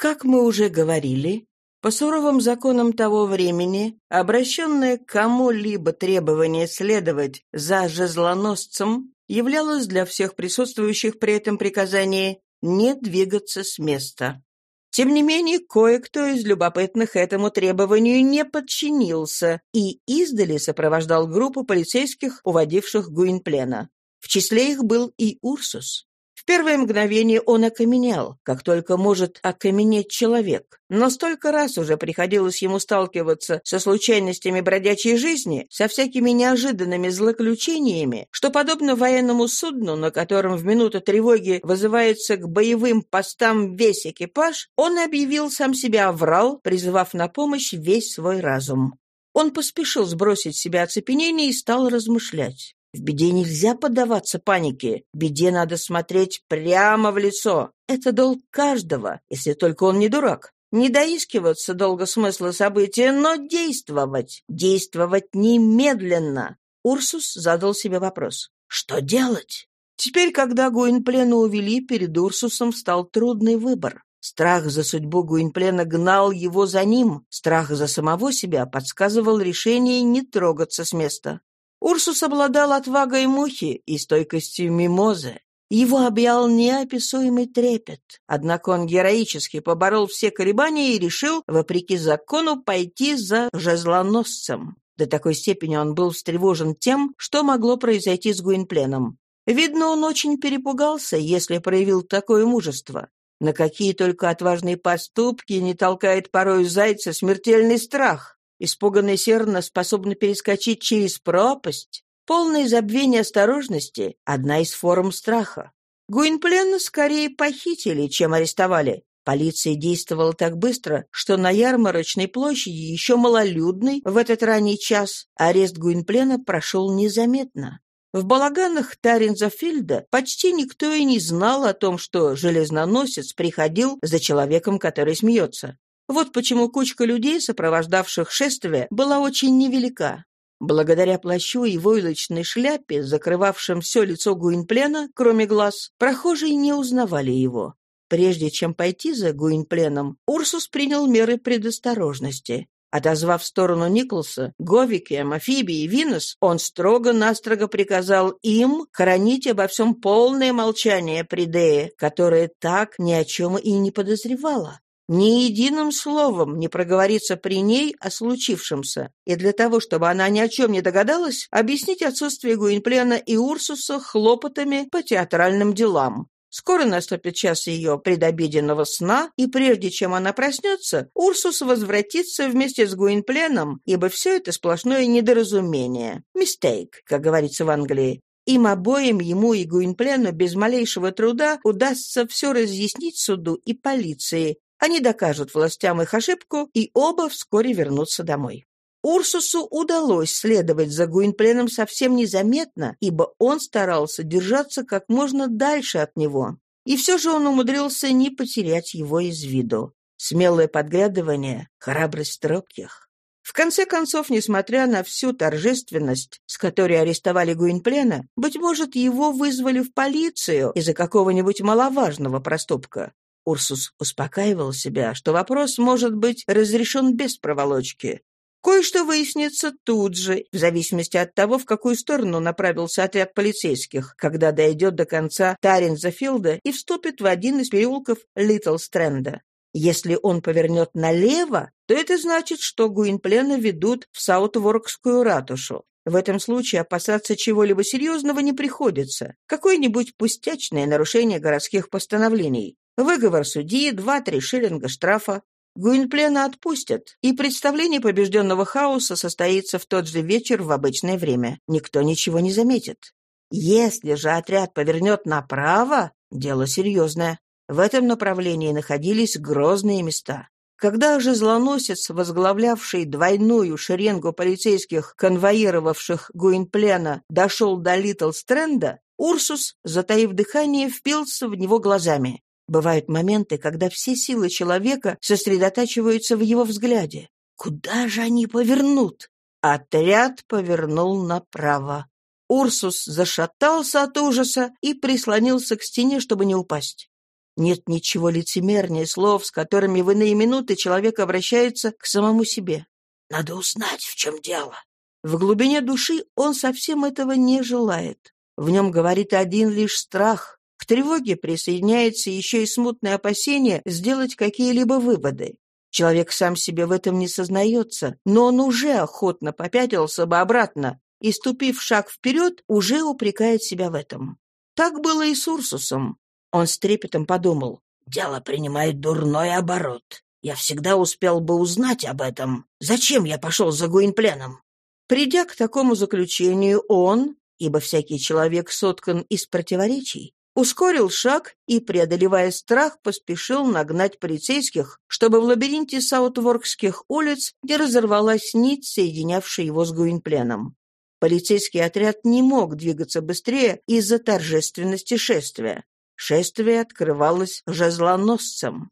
Как мы уже говорили, по суровым законам того времени, обращенное к кому-либо требование следовать за жезлоносцем являлось для всех присутствующих при этом приказании не двигаться с места. Тем не менее, кое-кто из любопытных этому требованию не подчинился и издали сопровождал группу полицейских, уводивших Гуинплена. В числе их был и Урсус. В первое мгновение он окаменел, как только может окаменеть человек. Но столько раз уже приходилось ему сталкиваться со случайностями бродячей жизни, со всякими неожиданными злоключениями, что, подобно военному судну, на котором в минуту тревоги вызывается к боевым постам весь экипаж, он объявил сам себя врал, призывав на помощь весь свой разум. Он поспешил сбросить с себя оцепенение и стал размышлять. В беде нельзя поддаваться панике. Беде надо смотреть прямо в лицо. Это долг каждого, если только он не дурак. Не доискиваться долго смысла события, но действовать. Действовать немедленно. Урсус задал себе вопрос. Что делать? Теперь, когда Гуинплена увели, перед Урсусом встал трудный выбор. Страх за судьбу Гуинплена гнал его за ним. Страх за самого себя подсказывал решение не трогаться с места. Урсус обладал отвагой мухи и стойкостью мимозы. Его объял неописуемый трепет. Однако он героически поборол все колебания и решил, вопреки закону, пойти за жезлоносцем. До такой степени он был встревожен тем, что могло произойти с Гуинпленом. Видно, он очень перепугался, если проявил такое мужество. На какие только отважные поступки не толкает порой зайца смертельный страх. Испуганный серна способна перескочить через пропасть. Полное забвение осторожности — одна из форм страха. Гуинплена скорее похитили, чем арестовали. Полиция действовала так быстро, что на ярмарочной площади, еще малолюдной, в этот ранний час, арест Гуинплена прошел незаметно. В балаганах Таринзафильда почти никто и не знал о том, что железноносец приходил за человеком, который смеется. Вот почему кучка людей, сопровождавших шествие, была очень невелика. Благодаря плащу и войлочной шляпе, закрывавшим все лицо Гуинплена, кроме глаз, прохожие не узнавали его. Прежде чем пойти за Гуинпленом, Урсус принял меры предосторожности. Отозвав в сторону Николса, Говики, Амофибии и Винос, он строго-настрого приказал им хранить обо всем полное молчание при Дее, которая так ни о чем и не подозревала ни единым словом не проговориться при ней о случившемся, и для того, чтобы она ни о чем не догадалась, объяснить отсутствие Гуинплена и Урсуса хлопотами по театральным делам. Скоро наступит час ее предобеденного сна, и прежде чем она проснется, Урсус возвратится вместе с Гуинпленом, ибо все это сплошное недоразумение. Мистейк, как говорится в Англии. Им обоим, ему и Гуинплену, без малейшего труда удастся все разъяснить суду и полиции, они докажут властям их ошибку, и оба вскоре вернутся домой. Урсусу удалось следовать за Гуинпленом совсем незаметно, ибо он старался держаться как можно дальше от него. И все же он умудрился не потерять его из виду. Смелое подглядывание, храбрость робких. В конце концов, несмотря на всю торжественность, с которой арестовали Гуинплена, быть может, его вызвали в полицию из-за какого-нибудь маловажного проступка. Урсус успокаивал себя, что вопрос может быть разрешен без проволочки. Кое-что выяснится тут же, в зависимости от того, в какую сторону направился отряд полицейских, когда дойдет до конца Таринзафилда и вступит в один из переулков Литл Стрэнда. Если он повернет налево, то это значит, что Гуинплена ведут в Саутворкскую ратушу. В этом случае опасаться чего-либо серьезного не приходится. Какое-нибудь пустячное нарушение городских постановлений. Выговор судьи, два-три шиллинга штрафа. Гуинплена отпустят, и представление побежденного хаоса состоится в тот же вечер в обычное время. Никто ничего не заметит. Если же отряд повернет направо, дело серьезное. В этом направлении находились грозные места. Когда же злоносец, возглавлявший двойную шеренгу полицейских, конвоировавших Гуинплена, дошел до Литл-Стрэнда, Урсус, затаив дыхание, впился в него глазами. Бывают моменты, когда все силы человека сосредотачиваются в его взгляде. Куда же они повернут? Отряд повернул направо. Урсус зашатался от ужаса и прислонился к стене, чтобы не упасть. Нет ничего лицемернее слов, с которыми в иные минуты человек обращается к самому себе. «Надо узнать, в чем дело». В глубине души он совсем этого не желает. В нем говорит один лишь страх. К тревоге присоединяется еще и смутное опасение сделать какие-либо выводы. Человек сам себе в этом не сознается, но он уже охотно попятился бы обратно и, ступив шаг вперед, уже упрекает себя в этом. Так было и с Урсусом. Он с трепетом подумал. «Дело принимает дурной оборот. Я всегда успел бы узнать об этом. Зачем я пошел за Гуинпленом?» Придя к такому заключению, он, ибо всякий человек соткан из противоречий, ускорил шаг и, преодолевая страх, поспешил нагнать полицейских, чтобы в лабиринте саутворкских улиц не разорвалась нить, соединявшая его с Гуинпленом. Полицейский отряд не мог двигаться быстрее из-за торжественности шествия. Шествие открывалось жезлоносцем.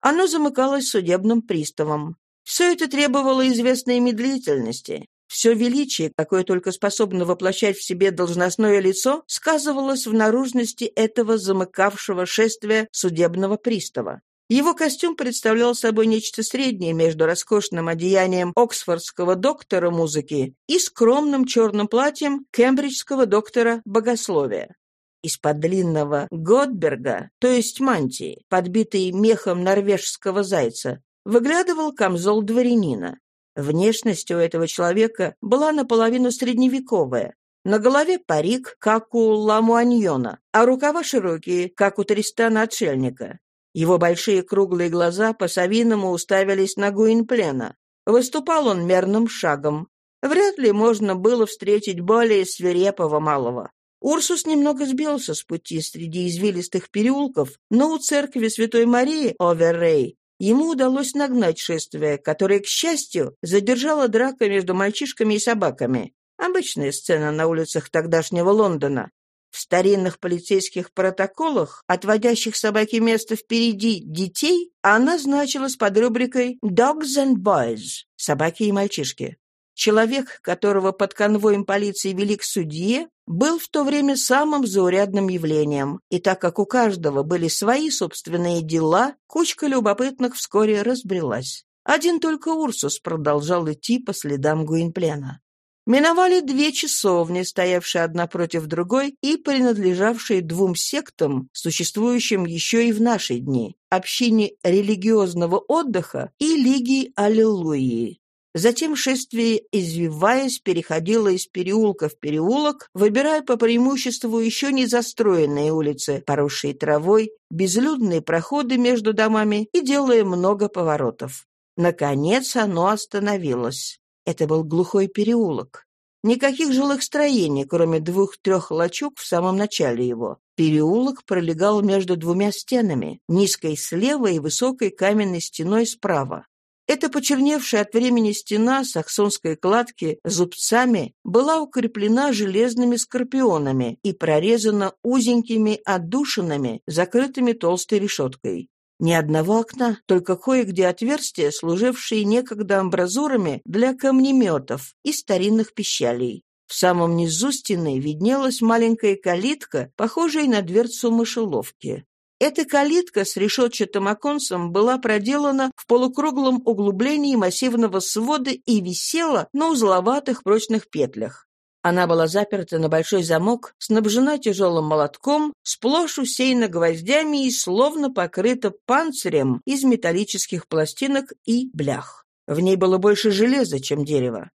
Оно замыкалось судебным приставом. Все это требовало известной медлительности. Все величие, какое только способно воплощать в себе должностное лицо, сказывалось в наружности этого замыкавшего шествия судебного пристава. Его костюм представлял собой нечто среднее между роскошным одеянием оксфордского доктора музыки и скромным черным платьем кембриджского доктора богословия. Из-под длинного Готберга, то есть мантии, подбитой мехом норвежского зайца, выглядывал камзол дворянина. Внешность у этого человека была наполовину средневековая. На голове парик, как у Ламуаньона, а рукава широкие, как у Тристана-отшельника. Его большие круглые глаза по-совиному уставились на Гуинплена. Выступал он мерным шагом. Вряд ли можно было встретить более свирепого малого. Урсус немного сбился с пути среди извилистых переулков, но у церкви Святой Марии Оверрей ему удалось нагнать шествие, которое, к счастью, задержало драка между мальчишками и собаками. Обычная сцена на улицах тогдашнего Лондона. В старинных полицейских протоколах, отводящих собаке место впереди детей, она значилась под рубрикой «Dogs and Boys» — «Собаки и мальчишки». Человек, которого под конвоем полиции вели к судье, был в то время самым заурядным явлением, и так как у каждого были свои собственные дела, кучка любопытных вскоре разбрелась. Один только Урсус продолжал идти по следам Гуинплена. Миновали две часовни, стоявшие одна против другой и принадлежавшие двум сектам, существующим еще и в наши дни – общине религиозного отдыха и Лиги Аллилуйи. Затем шествие, извиваясь, переходило из переулка в переулок, выбирая по преимуществу еще не застроенные улицы, поросшие травой, безлюдные проходы между домами и делая много поворотов. Наконец оно остановилось. Это был глухой переулок. Никаких жилых строений, кроме двух-трех лачуг в самом начале его. Переулок пролегал между двумя стенами, низкой слева и высокой каменной стеной справа. Эта почерневшая от времени стена саксонской кладки зубцами была укреплена железными скорпионами и прорезана узенькими отдушинами, закрытыми толстой решеткой. Ни одного окна, только кое-где отверстия, служившие некогда амбразурами для камнеметов и старинных пищалей. В самом низу стены виднелась маленькая калитка, похожая на дверцу мышеловки. Эта калитка с решетчатым оконцем была проделана в полукруглом углублении массивного свода и висела на узловатых прочных петлях. Она была заперта на большой замок, снабжена тяжелым молотком, сплошь усеяна гвоздями и словно покрыта панцирем из металлических пластинок и блях. В ней было больше железа, чем дерева.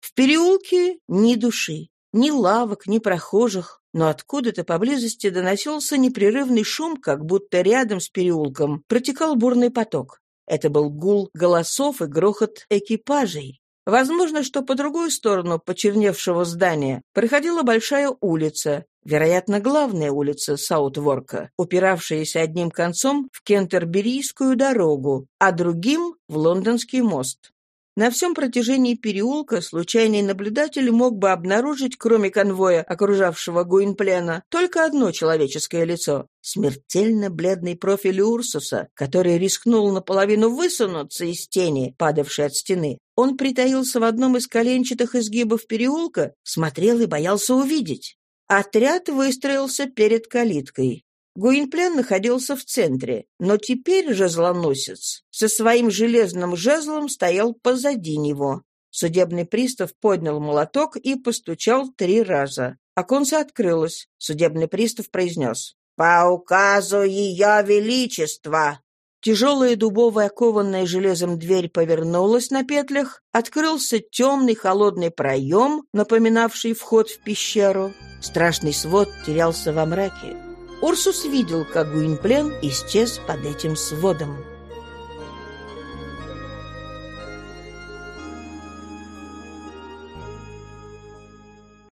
В переулке ни души, ни лавок, ни прохожих, но откуда-то поблизости доносился непрерывный шум, как будто рядом с переулком протекал бурный поток. Это был гул голосов и грохот экипажей. Возможно, что по другую сторону почерневшего здания проходила большая улица, вероятно, главная улица Саутворка, упиравшаяся одним концом в Кентерберийскую дорогу, а другим — в Лондонский мост. На всем протяжении переулка случайный наблюдатель мог бы обнаружить, кроме конвоя, окружавшего Гуинплена, только одно человеческое лицо — смертельно бледный профиль Урсуса, который рискнул наполовину высунуться из тени, падавшей от стены. Он притаился в одном из коленчатых изгибов переулка, смотрел и боялся увидеть. Отряд выстроился перед калиткой. Гуинплен находился в центре, но теперь жезлоносец со своим железным жезлом стоял позади него. Судебный пристав поднял молоток и постучал три раза. Оконце открылось. Судебный пристав произнес «По указу Ее Величества!» Тяжелая дубовая окованная железом дверь повернулась на петлях, открылся темный холодный проем, напоминавший вход в пещеру. Страшный свод терялся во мраке. Урсус видел, как Гуинплен исчез под этим сводом.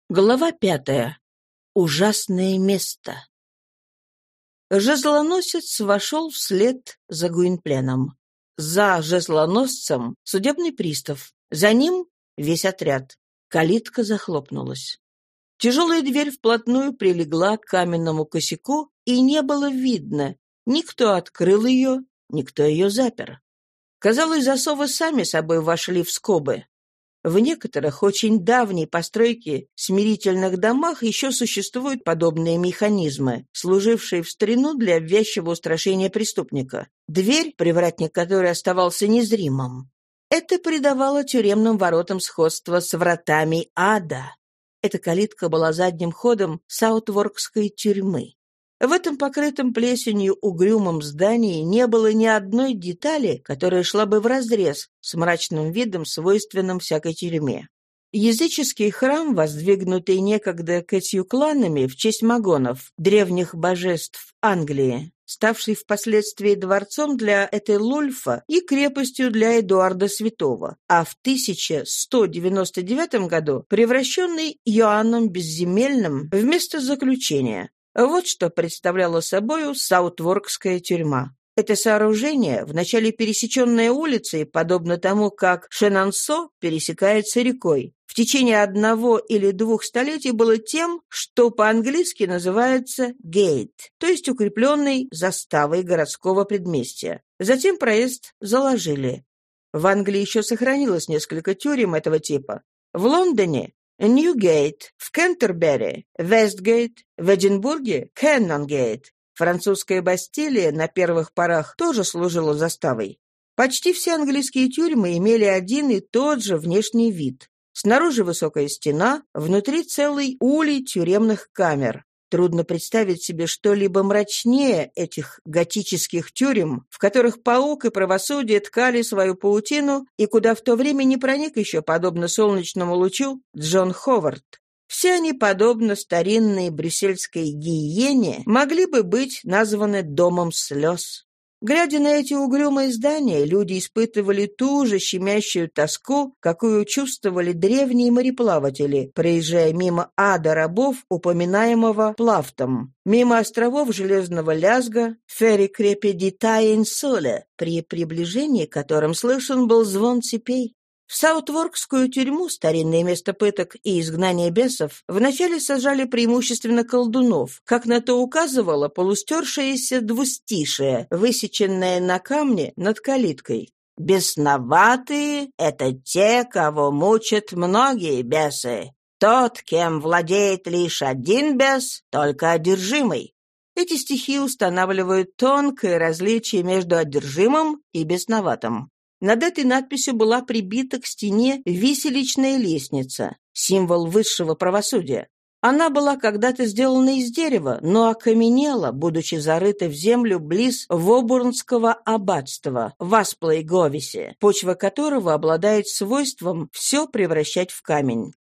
Глава пятая. Ужасное место. Жезлоносец вошел вслед за Гуинпленом. За жезлоносцем судебный пристав. За ним весь отряд. Калитка захлопнулась. Тяжелая дверь вплотную прилегла к каменному косяку, и не было видно, никто открыл ее, никто ее запер. Казалось, засовы сами собой вошли в скобы. В некоторых очень давней постройке смирительных домах еще существуют подобные механизмы, служившие в старину для вязчего устрашения преступника. Дверь, привратник которой оставался незримым. Это придавало тюремным воротам сходство с вратами ада. Эта калитка была задним ходом Саутворкской тюрьмы. В этом покрытом плесенью угрюмом здании не было ни одной детали, которая шла бы вразрез с мрачным видом, свойственным всякой тюрьме. Языческий храм, воздвигнутый некогда кэтью кланами в честь магонов, древних божеств Англии, ставший впоследствии дворцом для этой Лульфа и крепостью для Эдуарда Святого, а в 1199 году превращенный Иоанном Безземельным в место заключения, вот что представляла собою Саутворкская тюрьма. Это сооружение, вначале пересеченное улицей, подобно тому, как Шенансо пересекается рекой, течение одного или двух столетий было тем, что по-английски называется «гейт», то есть укрепленный заставой городского предместья. Затем проезд заложили. В Англии еще сохранилось несколько тюрем этого типа. В Лондоне Ньюгейт, в Кентербери, Вестгейт, в Эдинбурге, Кеннонгейт. Французская Бастилия на первых порах тоже служила заставой. Почти все английские тюрьмы имели один и тот же внешний вид. Снаружи высокая стена, внутри целый улей тюремных камер. Трудно представить себе что-либо мрачнее этих готических тюрем, в которых паук и правосудие ткали свою паутину и куда в то время не проник еще, подобно солнечному лучу, Джон Ховард. Все они, подобно старинной брюссельской гиене, могли бы быть названы «домом слез». Глядя на эти угрюмые здания, люди испытывали ту же щемящую тоску, какую чувствовали древние мореплаватели, проезжая мимо ада рабов, упоминаемого Плафтом, мимо островов Железного Лязга, Ферри Крепедитаин Соле, при приближении к которым слышен был звон цепей. В Саутворкскую тюрьму, старинное место пыток и изгнания бесов, вначале сажали преимущественно колдунов, как на то указывало полустершееся двустишее, высеченное на камне над калиткой. «Бесноватые — это те, кого мучат многие бесы. Тот, кем владеет лишь один бес, только одержимый». Эти стихи устанавливают тонкое различие между одержимым и бесноватым. Над этой надписью была прибита к стене виселичная лестница, символ высшего правосудия. Она была когда-то сделана из дерева, но окаменела, будучи зарыта в землю близ Вобурнского аббатства в Асплейговисе, почва которого обладает свойством все превращать в камень.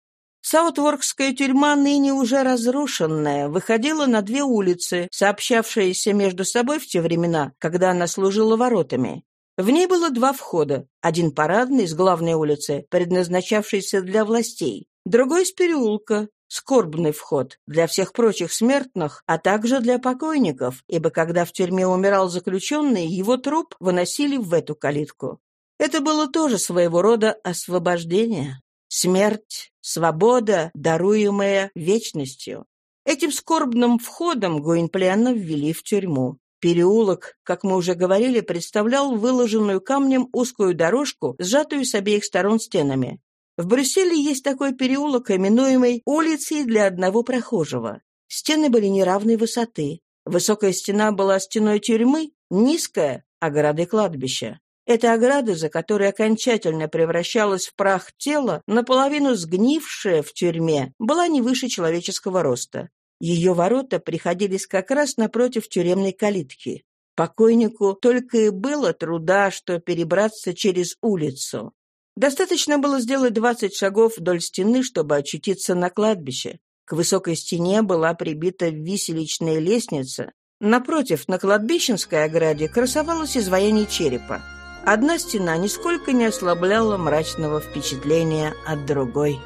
Саутворкская тюрьма, ныне уже разрушенная, выходила на две улицы, сообщавшиеся между собой в те времена, когда она служила воротами. В ней было два входа. Один парадный с главной улицы, предназначавшийся для властей. Другой с переулка, скорбный вход для всех прочих смертных, а также для покойников, ибо когда в тюрьме умирал заключенный, его труп выносили в эту калитку. Это было тоже своего рода освобождение. Смерть, свобода, даруемая вечностью. Этим скорбным входом Гуинплена ввели в тюрьму. Переулок, как мы уже говорили, представлял выложенную камнем узкую дорожку, сжатую с обеих сторон стенами. В Брюсселе есть такой переулок, именуемый «улицей для одного прохожего». Стены были неравной высоты. Высокая стена была стеной тюрьмы, низкая — оградой кладбища. Эта ограда, за которой окончательно превращалась в прах тело, наполовину сгнившая в тюрьме, была не выше человеческого роста. Ее ворота приходились как раз напротив тюремной калитки. Покойнику только и было труда, что перебраться через улицу. Достаточно было сделать двадцать шагов вдоль стены, чтобы очутиться на кладбище. К высокой стене была прибита виселичная лестница. Напротив, на кладбищенской ограде красовалось изваяние черепа. Одна стена нисколько не ослабляла мрачного впечатления от другой.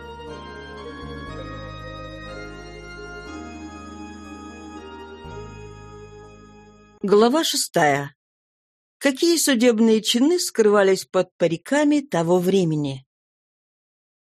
Глава шестая. Какие судебные чины скрывались под париками того времени?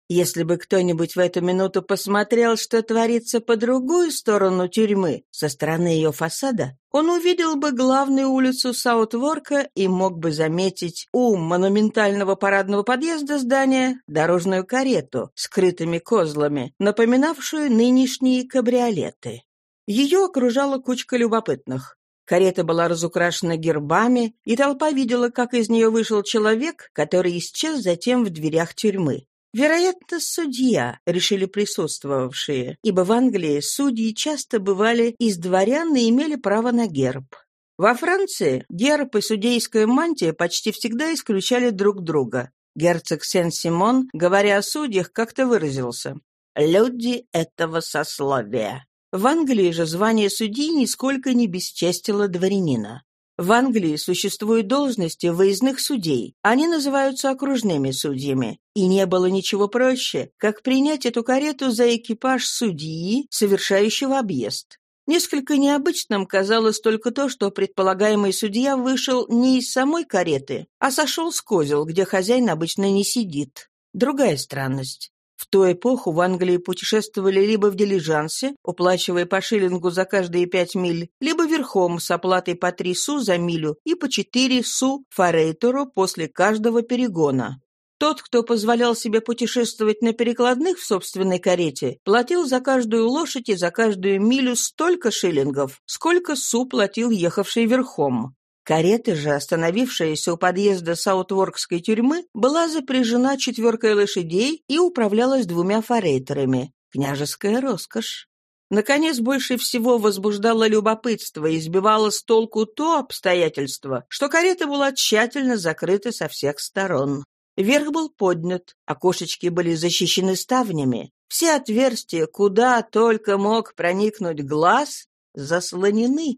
Если бы кто-нибудь в эту минуту посмотрел, что творится по другую сторону тюрьмы, со стороны ее фасада, он увидел бы главную улицу Саутворка и мог бы заметить у монументального парадного подъезда здания дорожную карету с крытыми козлами, напоминавшую нынешние кабриолеты. Ее окружала кучка любопытных. Карета была разукрашена гербами, и толпа видела, как из нее вышел человек, который исчез затем в дверях тюрьмы. Вероятно, судья, решили присутствовавшие, ибо в Англии судьи часто бывали из дворян и имели право на герб. Во Франции герб и судейская мантия почти всегда исключали друг друга. Герцог Сен-Симон, говоря о судьях, как-то выразился «люди этого сословия». В Англии же звание судьи нисколько не бесчестило дворянина. В Англии существуют должности выездных судей. Они называются окружными судьями. И не было ничего проще, как принять эту карету за экипаж судьи, совершающего объезд. Несколько необычным казалось только то, что предполагаемый судья вышел не из самой кареты, а сошел с козел, где хозяин обычно не сидит. Другая странность. В ту эпоху в Англии путешествовали либо в дилижансе, уплачивая по шиллингу за каждые пять миль, либо верхом с оплатой по три су за милю и по четыре су форейтору после каждого перегона. Тот, кто позволял себе путешествовать на перекладных в собственной карете, платил за каждую лошадь и за каждую милю столько шиллингов, сколько су платил ехавший верхом. Карета же, остановившаяся у подъезда Саутворкской тюрьмы, была запряжена четверкой лошадей и управлялась двумя форейтерами. Княжеская роскошь. Наконец, больше всего возбуждало любопытство и сбивало с толку то обстоятельство, что карета была тщательно закрыта со всех сторон. Верх был поднят, окошечки были защищены ставнями. Все отверстия, куда только мог проникнуть глаз, заслонены.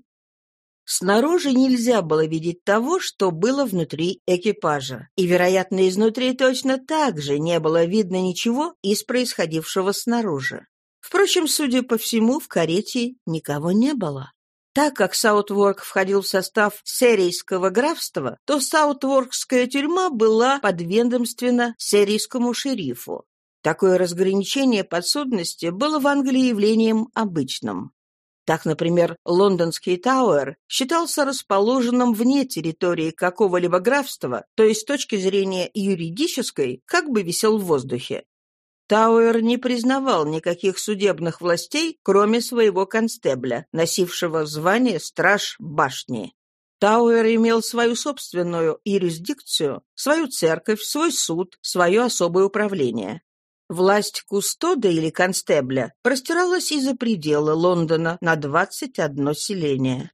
Снаружи нельзя было видеть того, что было внутри экипажа. И, вероятно, изнутри точно так же не было видно ничего из происходившего снаружи. Впрочем, судя по всему, в карете никого не было. Так как Саутворк входил в состав Серийского графства, то Саутворкская тюрьма была подведомственна Серийскому шерифу. Такое разграничение подсудности было в Англии явлением обычным. Так, например, лондонский Тауэр считался расположенным вне территории какого-либо графства, то есть с точки зрения юридической, как бы висел в воздухе. Тауэр не признавал никаких судебных властей, кроме своего констебля, носившего звание «Страж башни». Тауэр имел свою собственную юрисдикцию, свою церковь, свой суд, свое особое управление. Власть кустода или констебля простиралась и за пределы Лондона на 21 селение.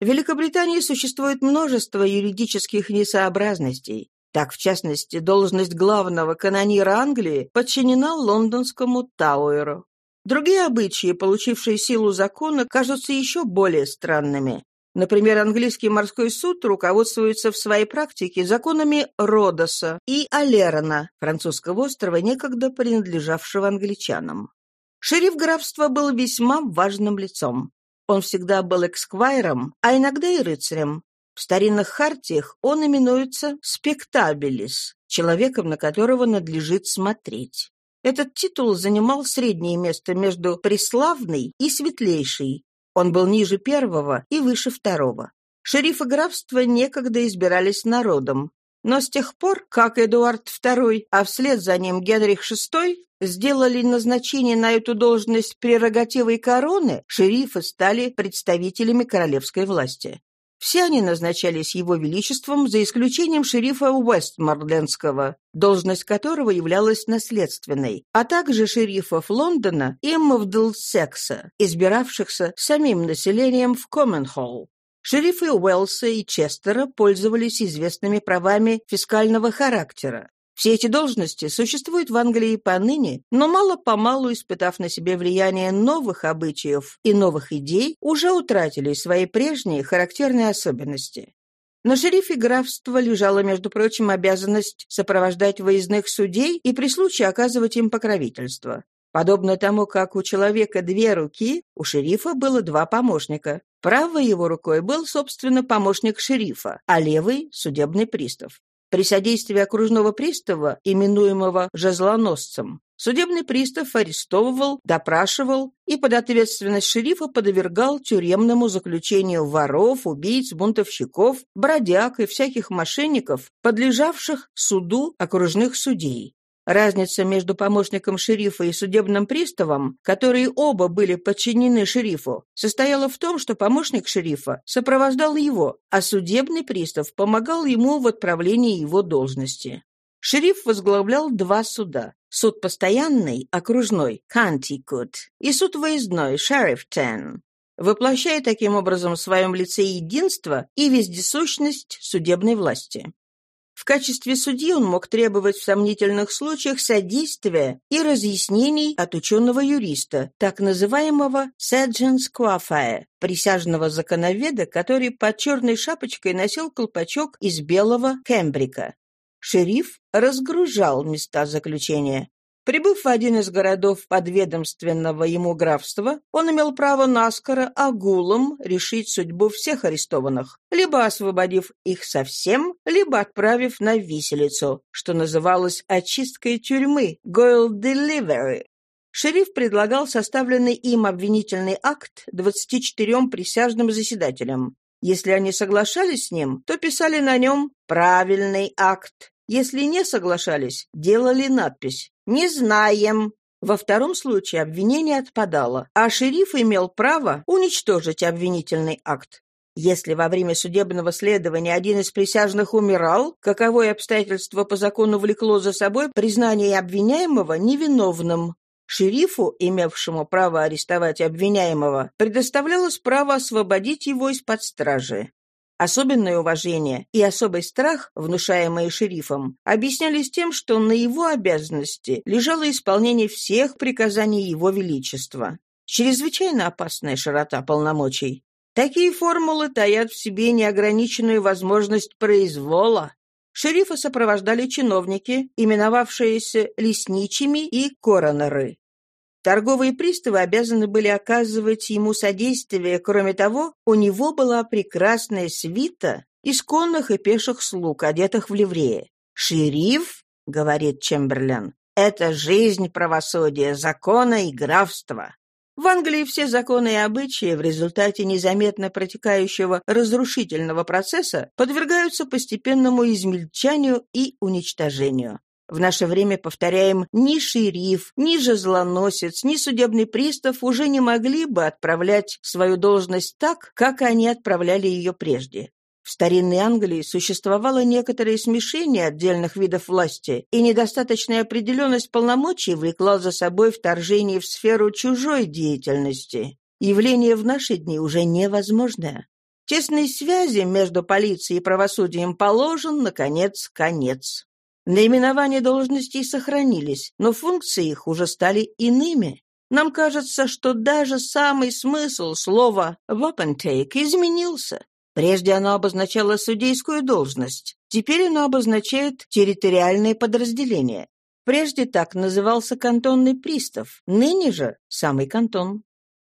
В Великобритании существует множество юридических несообразностей. Так, в частности, должность главного канонира Англии подчинена лондонскому Тауэру. Другие обычаи, получившие силу закона, кажутся еще более странными. Например, английский морской суд руководствуется в своей практике законами Родоса и Алерона, французского острова, некогда принадлежавшего англичанам. Шериф графства был весьма важным лицом. Он всегда был эксквайром, а иногда и рыцарем. В старинных хартиях он именуется «спектабелис», человеком, на которого надлежит смотреть. Этот титул занимал среднее место между «преславный» и «светлейший», он был ниже первого и выше второго. Шерифы графства некогда избирались народом, но с тех пор, как Эдуард II, а вслед за ним Генрих VI, сделали назначение на эту должность прерогативой короны, шерифы стали представителями королевской власти. Все они назначались его величеством, за исключением шерифа Уэстморлендского, должность которого являлась наследственной, а также шерифов Лондона и Мавдлсекса, избиравшихся самим населением в Комменхолл. Шерифы Уэлса и Честера пользовались известными правами фискального характера. Все эти должности существуют в Англии поныне, но мало-помалу, испытав на себе влияние новых обычаев и новых идей, уже утратили свои прежние характерные особенности. На шерифе графства лежала, между прочим, обязанность сопровождать выездных судей и при случае оказывать им покровительство. Подобно тому, как у человека две руки, у шерифа было два помощника. Правой его рукой был, собственно, помощник шерифа, а левой — судебный пристав. При содействии окружного пристава, именуемого жезлоносцем, судебный пристав арестовывал, допрашивал и под ответственность шерифа подвергал тюремному заключению воров, убийц, бунтовщиков, бродяг и всяких мошенников, подлежавших суду окружных судей. Разница между помощником шерифа и судебным приставом, которые оба были подчинены шерифу, состояла в том, что помощник шерифа сопровождал его, а судебный пристав помогал ему в отправлении его должности. Шериф возглавлял два суда. Суд постоянный, окружной, Кантикут, и суд выездной, Шерифтен, воплощая таким образом в своем лице единство и вездесущность судебной власти. В качестве судьи он мог требовать в сомнительных случаях содействия и разъяснений от ученого-юриста, так называемого «седженс куафае», присяжного законоведа, который под черной шапочкой носил колпачок из белого кембрика. Шериф разгружал места заключения. Прибыв в один из городов подведомственного ему графства, он имел право наскоро огулом решить судьбу всех арестованных, либо освободив их совсем, либо отправив на виселицу, что называлось очисткой тюрьмы «Goil Delivery». Шериф предлагал составленный им обвинительный акт 24 присяжным заседателям. Если они соглашались с ним, то писали на нем «правильный акт», если не соглашались, делали надпись «Не знаем». Во втором случае обвинение отпадало, а шериф имел право уничтожить обвинительный акт. Если во время судебного следования один из присяжных умирал, каковое обстоятельство по закону влекло за собой признание обвиняемого невиновным. Шерифу, имевшему право арестовать обвиняемого, предоставлялось право освободить его из-под стражи. Особенное уважение и особый страх, внушаемые шерифом, объяснялись тем, что на его обязанности лежало исполнение всех приказаний его величества. Чрезвычайно опасная широта полномочий. Такие формулы таят в себе неограниченную возможность произвола. Шерифа сопровождали чиновники, именовавшиеся лесничими и коронеры. Торговые приставы обязаны были оказывать ему содействие. Кроме того, у него была прекрасная свита исконных и пеших слуг, одетых в ливрее. «Шериф», — говорит Чемберлен, — «это жизнь правосудия, закона и графства». В Англии все законы и обычаи в результате незаметно протекающего разрушительного процесса подвергаются постепенному измельчанию и уничтожению. В наше время, повторяем, ни шериф, ни жезлоносец, ни судебный пристав уже не могли бы отправлять свою должность так, как они отправляли ее прежде. В старинной Англии существовало некоторое смешение отдельных видов власти, и недостаточная определенность полномочий влекла за собой вторжение в сферу чужой деятельности. Явление в наши дни уже невозможное. Тесной связи между полицией и правосудием положен, наконец, конец. Наименования должностей сохранились, но функции их уже стали иными. Нам кажется, что даже самый смысл слова «вапентейк» изменился. Прежде оно обозначало судейскую должность, теперь оно обозначает территориальное подразделение. Прежде так назывался кантонный пристав, ныне же самый кантон.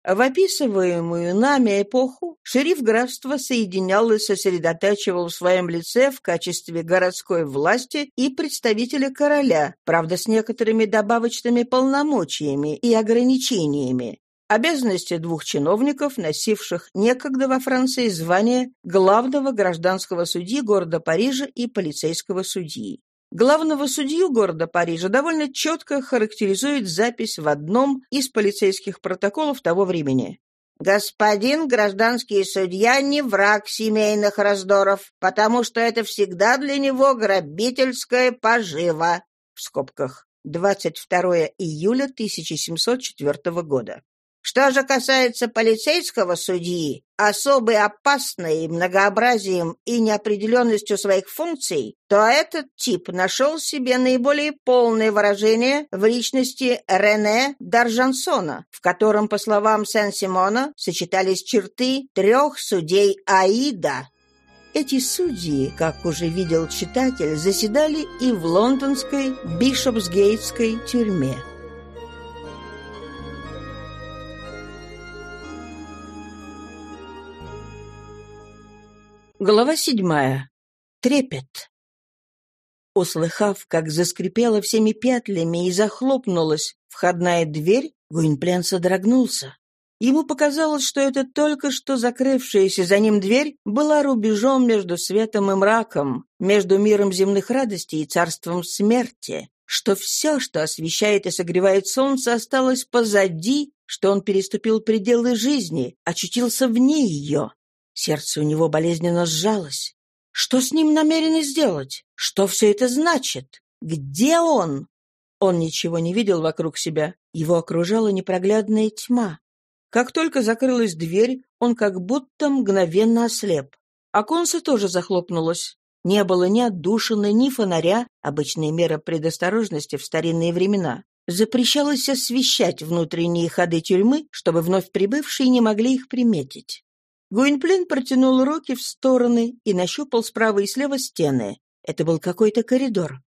В описываемую нами эпоху шериф графства соединял и сосредотачивал в своем лице в качестве городской власти и представителя короля, правда, с некоторыми добавочными полномочиями и ограничениями. Обязанности двух чиновников, носивших некогда во Франции звание главного гражданского судьи города Парижа и полицейского судьи. Главного судью города Парижа довольно четко характеризует запись в одном из полицейских протоколов того времени. «Господин гражданский судья не враг семейных раздоров, потому что это всегда для него грабительская пожива» в скобках 22 июля 1704 года. Что же касается полицейского судьи, особой опасной многообразием и неопределенностью своих функций, то этот тип нашел себе наиболее полное выражение в личности Рене Даржансона, в котором, по словам Сен-Симона, сочетались черты трех судей Аида. Эти судьи, как уже видел читатель, заседали и в лондонской Бишопсгейтской тюрьме. Глава седьмая. Трепет. Услыхав, как заскрипела всеми петлями и захлопнулась входная дверь, Гуинплен содрогнулся. Ему показалось, что это только что закрывшаяся за ним дверь была рубежом между светом и мраком, между миром земных радостей и царством смерти, что все, что освещает и согревает солнце, осталось позади, что он переступил пределы жизни, очутился вне ее, Сердце у него болезненно сжалось. Что с ним намерены сделать? Что все это значит? Где он? Он ничего не видел вокруг себя. Его окружала непроглядная тьма. Как только закрылась дверь, он как будто мгновенно ослеп. Оконце тоже захлопнулось. Не было ни отдушины, ни фонаря, обычная мера предосторожности в старинные времена. Запрещалось освещать внутренние ходы тюрьмы, чтобы вновь прибывшие не могли их приметить. Гуинплен протянул руки в стороны и нащупал справа и слева стены. Это был какой-то коридор.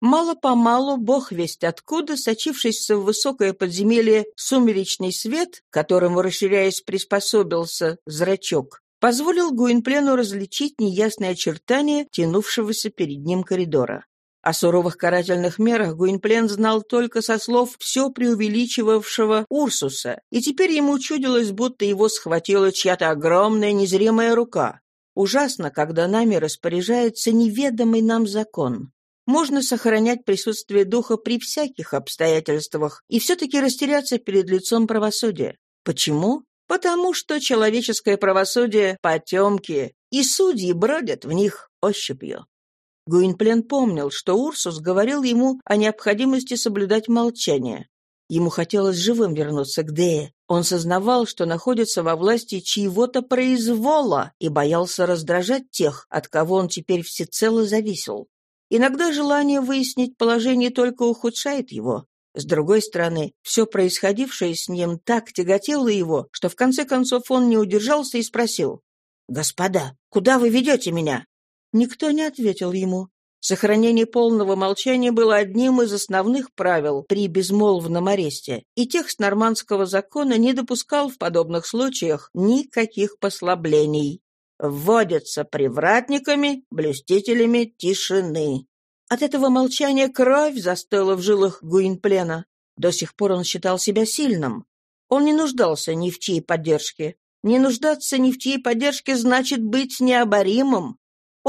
Мало-помалу, бог весть откуда, сочившийся в высокое подземелье сумеречный свет, которому, расширяясь, приспособился зрачок, позволил Гуинплену различить неясные очертания тянувшегося перед ним коридора. О суровых карательных мерах Гуинплен знал только со слов все преувеличивавшего Урсуса, и теперь ему чудилось, будто его схватила чья-то огромная незримая рука. Ужасно, когда нами распоряжается неведомый нам закон. Можно сохранять присутствие духа при всяких обстоятельствах и все-таки растеряться перед лицом правосудия. Почему? Потому что человеческое правосудие — потемки, и судьи бродят в них ощупью. Гуинплен помнил, что Урсус говорил ему о необходимости соблюдать молчание. Ему хотелось живым вернуться к Дее. Он сознавал, что находится во власти чьего-то произвола и боялся раздражать тех, от кого он теперь всецело зависел. Иногда желание выяснить положение только ухудшает его. С другой стороны, все происходившее с ним так тяготело его, что в конце концов он не удержался и спросил. «Господа, куда вы ведете меня?» Никто не ответил ему. Сохранение полного молчания было одним из основных правил при безмолвном аресте, и текст нормандского закона не допускал в подобных случаях никаких послаблений. Вводятся привратниками, блюстителями тишины. От этого молчания кровь застыла в жилах Гуинплена. До сих пор он считал себя сильным. Он не нуждался ни в чьей поддержке. Не нуждаться ни в чьей поддержке значит быть необоримым.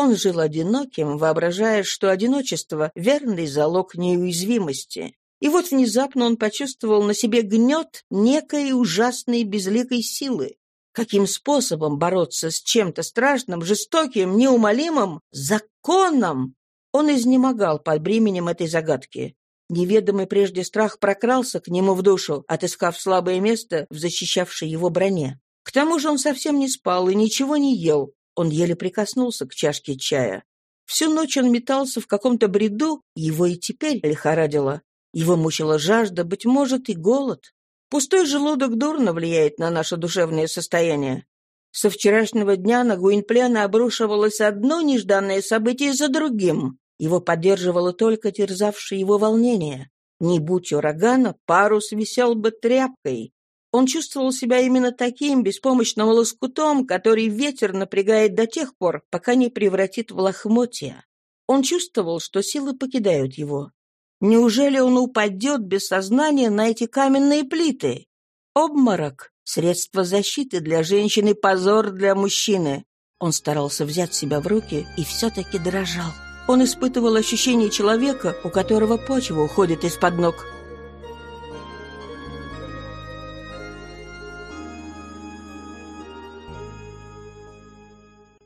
Он жил одиноким, воображая, что одиночество — верный залог неуязвимости. И вот внезапно он почувствовал на себе гнет некой ужасной безликой силы. Каким способом бороться с чем-то страшным, жестоким, неумолимым, законом? Он изнемогал под бременем этой загадки. Неведомый прежде страх прокрался к нему в душу, отыскав слабое место в защищавшей его броне. К тому же он совсем не спал и ничего не ел, он еле прикоснулся к чашке чая. Всю ночь он метался в каком-то бреду, его и теперь лихорадило. Его мучила жажда, быть может, и голод. Пустой желудок дурно влияет на наше душевное состояние. Со вчерашнего дня на Гуинплена обрушивалось одно нежданное событие за другим. Его поддерживало только терзавшее его волнение. Не будь урагана, парус висел бы тряпкой. Он чувствовал себя именно таким беспомощным лоскутом, который ветер напрягает до тех пор, пока не превратит в лохмотья. Он чувствовал, что силы покидают его. Неужели он упадет без сознания на эти каменные плиты? Обморок — средство защиты для женщины, позор для мужчины. Он старался взять себя в руки и все-таки дрожал. он испытывал ощущение человека, у которого почва уходит из-под ног.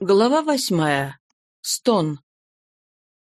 Глава восьмая. Стон.